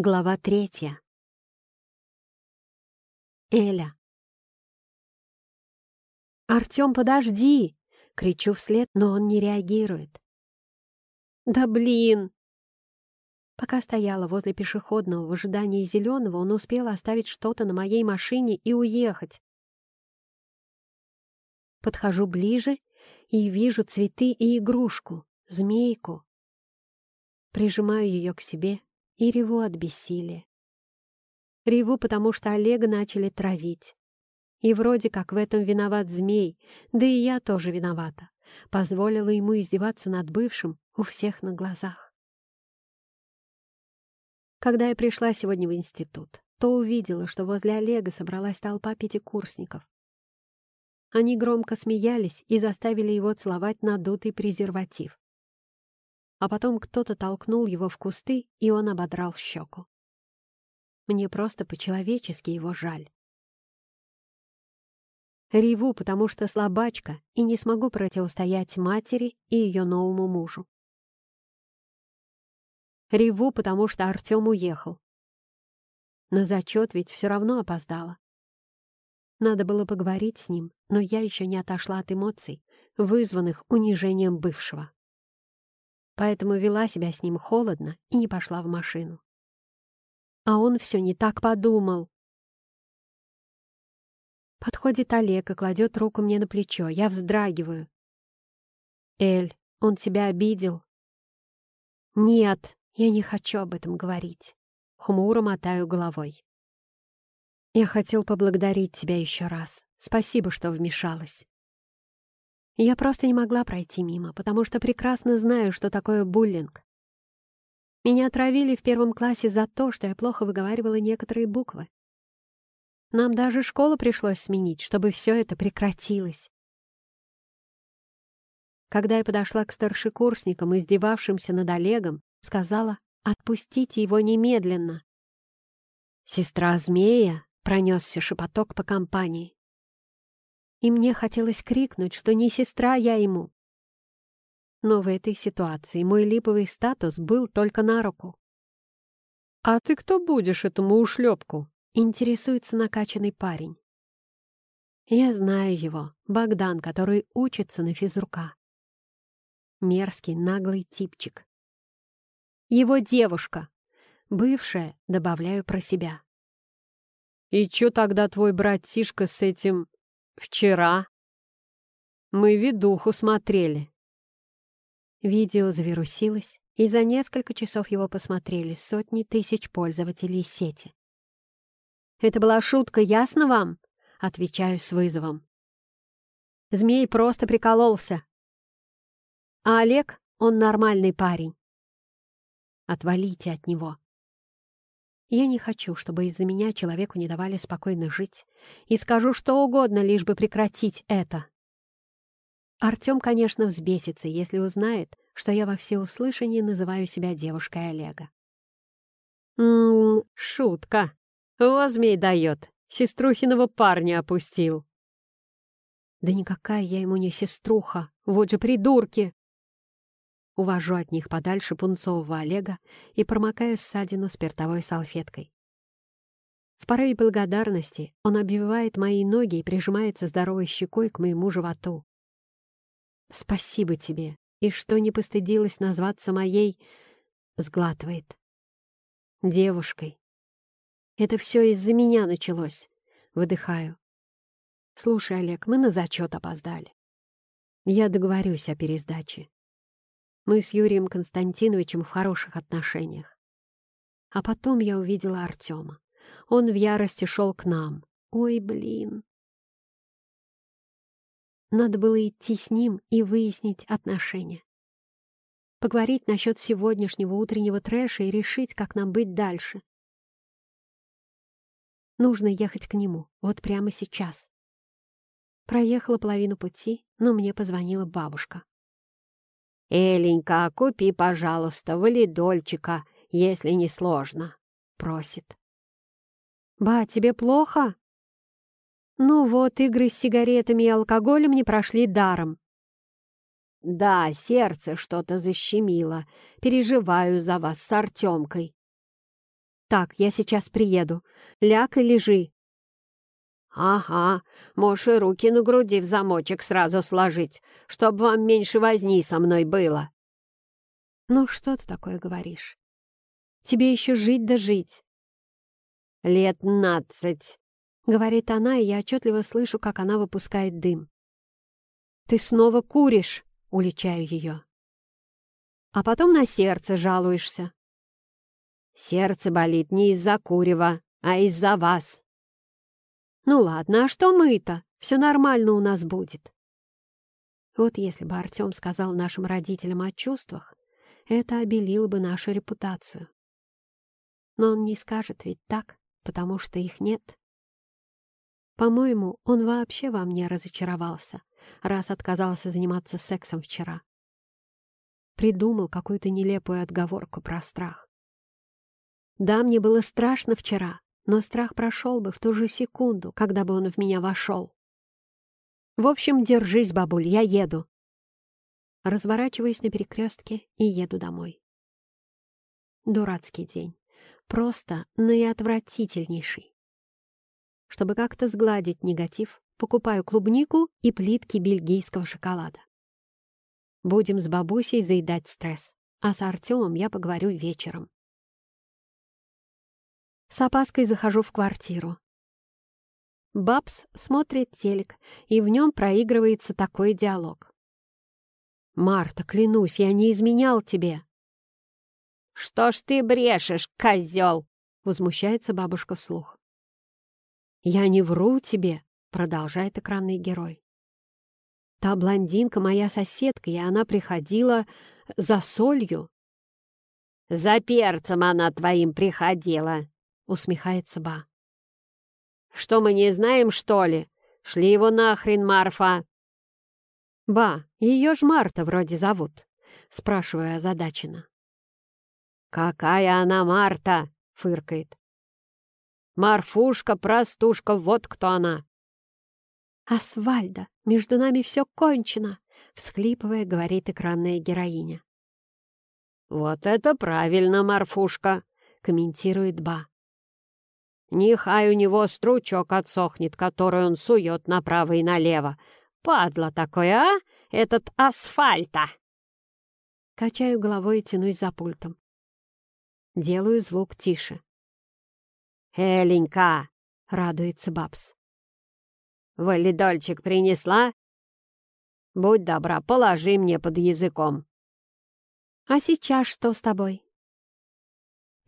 Глава третья. Эля. «Артем, подожди!» — кричу вслед, но он не реагирует. «Да блин!» Пока стояла возле пешеходного в ожидании зеленого, он успел оставить что-то на моей машине и уехать. Подхожу ближе и вижу цветы и игрушку, змейку. Прижимаю ее к себе и реву от бессилия. Реву, потому что Олега начали травить. И вроде как в этом виноват змей, да и я тоже виновата. Позволила ему издеваться над бывшим у всех на глазах. Когда я пришла сегодня в институт, то увидела, что возле Олега собралась толпа пятикурсников. Они громко смеялись и заставили его целовать надутый презерватив а потом кто-то толкнул его в кусты, и он ободрал щеку. Мне просто по-человечески его жаль. Реву, потому что слабачка, и не смогу противостоять матери и ее новому мужу. Реву, потому что Артем уехал. На зачет ведь все равно опоздала. Надо было поговорить с ним, но я еще не отошла от эмоций, вызванных унижением бывшего поэтому вела себя с ним холодно и не пошла в машину. А он все не так подумал. Подходит Олег и кладет руку мне на плечо. Я вздрагиваю. «Эль, он тебя обидел?» «Нет, я не хочу об этом говорить». Хмуро мотаю головой. «Я хотел поблагодарить тебя еще раз. Спасибо, что вмешалась. Я просто не могла пройти мимо, потому что прекрасно знаю, что такое буллинг. Меня отравили в первом классе за то, что я плохо выговаривала некоторые буквы. Нам даже школу пришлось сменить, чтобы все это прекратилось. Когда я подошла к старшекурсникам, издевавшимся над Олегом, сказала «Отпустите его немедленно». «Сестра змея», — пронесся шепоток по компании и мне хотелось крикнуть, что не сестра я ему. Но в этой ситуации мой липовый статус был только на руку. «А ты кто будешь этому ушлепку?» — интересуется накачанный парень. Я знаю его, Богдан, который учится на физрука. Мерзкий, наглый типчик. Его девушка, бывшая, добавляю про себя. «И чё тогда твой братишка с этим Вчера. Мы видуху смотрели. Видео завирусилось, и за несколько часов его посмотрели сотни тысяч пользователей сети. «Это была шутка, ясно вам?» — отвечаю с вызовом. Змей просто прикололся. А Олег, он нормальный парень. Отвалите от него. Я не хочу, чтобы из-за меня человеку не давали спокойно жить, и скажу что угодно, лишь бы прекратить это. Артем, конечно, взбесится, если узнает, что я во всеуслышание называю себя девушкой Олега. «Ммм, шутка. Возьми дает. Сеструхиного парня опустил». «Да никакая я ему не сеструха. Вот же придурки!» Увожу от них подальше пунцового Олега и промокаю ссадину спиртовой салфеткой. В порыве благодарности он обвивает мои ноги и прижимается здоровой щекой к моему животу. «Спасибо тебе, и что не постыдилась назваться моей...» — сглатывает. «Девушкой. Это все из-за меня началось». Выдыхаю. «Слушай, Олег, мы на зачет опоздали. Я договорюсь о пересдаче. Мы с Юрием Константиновичем в хороших отношениях. А потом я увидела Артема. Он в ярости шел к нам. Ой, блин. Надо было идти с ним и выяснить отношения. Поговорить насчет сегодняшнего утреннего трэша и решить, как нам быть дальше. Нужно ехать к нему, вот прямо сейчас. Проехала половину пути, но мне позвонила бабушка. «Эленька, купи, пожалуйста, валидольчика, если не сложно», — просит. «Ба, тебе плохо?» «Ну вот, игры с сигаретами и алкоголем не прошли даром». «Да, сердце что-то защемило. Переживаю за вас с Артемкой». Так, я сейчас приеду. Ляг и лежи». «Ага, можешь и руки на груди в замочек сразу сложить, чтобы вам меньше возни со мной было». «Ну что ты такое говоришь? Тебе еще жить да жить». «Лет нацать», — говорит она, и я отчетливо слышу, как она выпускает дым. «Ты снова куришь!» — уличаю ее. «А потом на сердце жалуешься». «Сердце болит не из-за курева, а из-за вас». «Ну ладно, а что мы-то? Все нормально у нас будет». Вот если бы Артем сказал нашим родителям о чувствах, это обелило бы нашу репутацию. Но он не скажет ведь так, потому что их нет. По-моему, он вообще во мне разочаровался, раз отказался заниматься сексом вчера. Придумал какую-то нелепую отговорку про страх. Да, мне было страшно вчера, но страх прошел бы в ту же секунду, когда бы он в меня вошел. В общем, держись, бабуль, я еду. Разворачиваюсь на перекрестке и еду домой. Дурацкий день. Просто наиотвратительнейший. Чтобы как-то сгладить негатив, покупаю клубнику и плитки бельгийского шоколада. Будем с бабусей заедать стресс, а с Артемом я поговорю вечером. С опаской захожу в квартиру. Бабс смотрит телек, и в нем проигрывается такой диалог. «Марта, клянусь, я не изменял тебе!» «Что ж ты брешешь, козел?» — возмущается бабушка вслух. «Я не вру тебе», — продолжает экранный герой. «Та блондинка моя соседка, и она приходила за солью». «За перцем она твоим приходила», — усмехается Ба. «Что мы не знаем, что ли? Шли его нахрен, Марфа!» «Ба, ее ж Марта вроде зовут», — спрашиваю озадаченно. «Какая она Марта!» — фыркает. «Марфушка, простушка, вот кто она!» «Асфальда, между нами все кончено!» — всхлипывая, говорит экранная героиня. «Вот это правильно, Марфушка!» — комментирует Ба. «Нехай у него стручок отсохнет, который он сует направо и налево, Падла такой, а? Этот асфальта!» Качаю головой и тянусь за пультом. Делаю звук тише. «Эленька!» — радуется Бабс. «Валидольчик принесла? Будь добра, положи мне под языком». «А сейчас что с тобой?»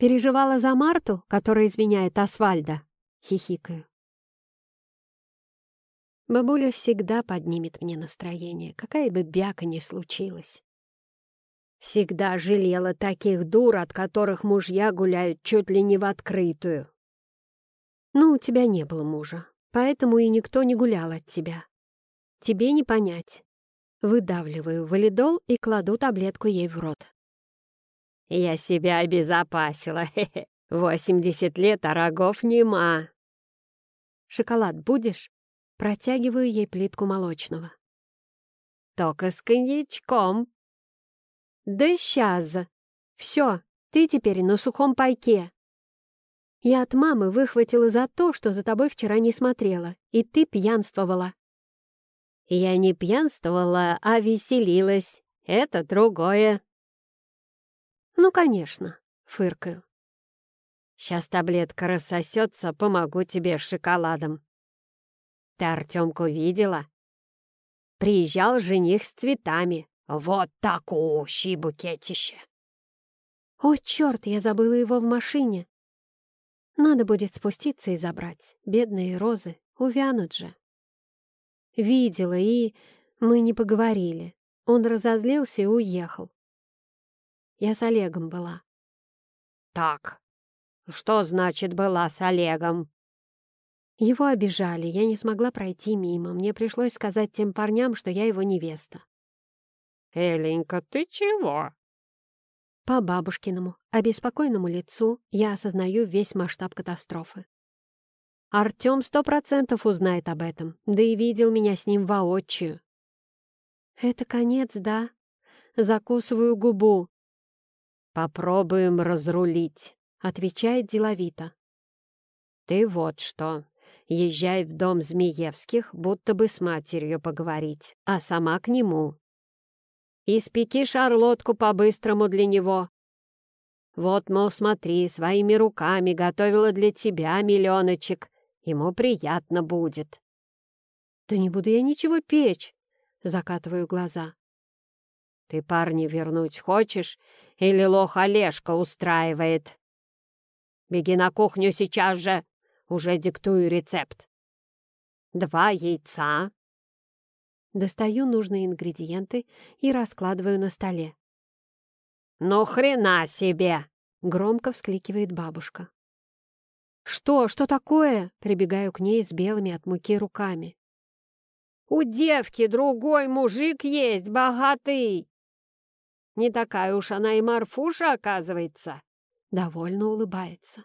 «Переживала за Марту, которая изменяет Асфальда?» — хихикаю. Бабуля всегда поднимет мне настроение, какая бы бяка ни случилась. Всегда жалела таких дур, от которых мужья гуляют чуть ли не в открытую. Ну, у тебя не было мужа, поэтому и никто не гулял от тебя. Тебе не понять. Выдавливаю валидол и кладу таблетку ей в рот. Я себя обезопасила. Восемьдесят лет, а рогов нема. Шоколад будешь? Протягиваю ей плитку молочного. «Только с коньячком». «Да сейчас! Все, ты теперь на сухом пайке!» Я от мамы выхватила за то, что за тобой вчера не смотрела, и ты пьянствовала. Я не пьянствовала, а веселилась. Это другое. Ну, конечно, фыркаю. Сейчас таблетка рассосется, помогу тебе шоколадом. Ты Артемку видела? Приезжал жених с цветами. Вот такущий букетище. О, черт, я забыла его в машине. Надо будет спуститься и забрать. Бедные розы увянут же. Видела, и мы не поговорили. Он разозлился и уехал. Я с Олегом была. Так, что значит была с Олегом? Его обижали, я не смогла пройти мимо. Мне пришлось сказать тем парням, что я его невеста. «Эленька, ты чего?» По бабушкиному, обеспокоенному лицу я осознаю весь масштаб катастрофы. Артем сто процентов узнает об этом, да и видел меня с ним воочию. Это конец, да? Закусываю губу. Попробуем разрулить. отвечает деловито. «Ты вот что, езжай в дом Змеевских, будто бы с матерью поговорить, а сама к нему. Испеки шарлотку по-быстрому для него. Вот, мол, смотри, своими руками готовила для тебя миллионочек, ему приятно будет». «Да не буду я ничего печь!» — закатываю глаза. «Ты парня вернуть хочешь или лох Олежка устраивает?» «Беги на кухню сейчас же!» Уже диктую рецепт. Два яйца. Достаю нужные ингредиенты и раскладываю на столе. «Ну хрена себе!» — громко вскликивает бабушка. «Что? Что такое?» — прибегаю к ней с белыми от муки руками. «У девки другой мужик есть, богатый!» «Не такая уж она и Марфуша, оказывается!» Довольно улыбается.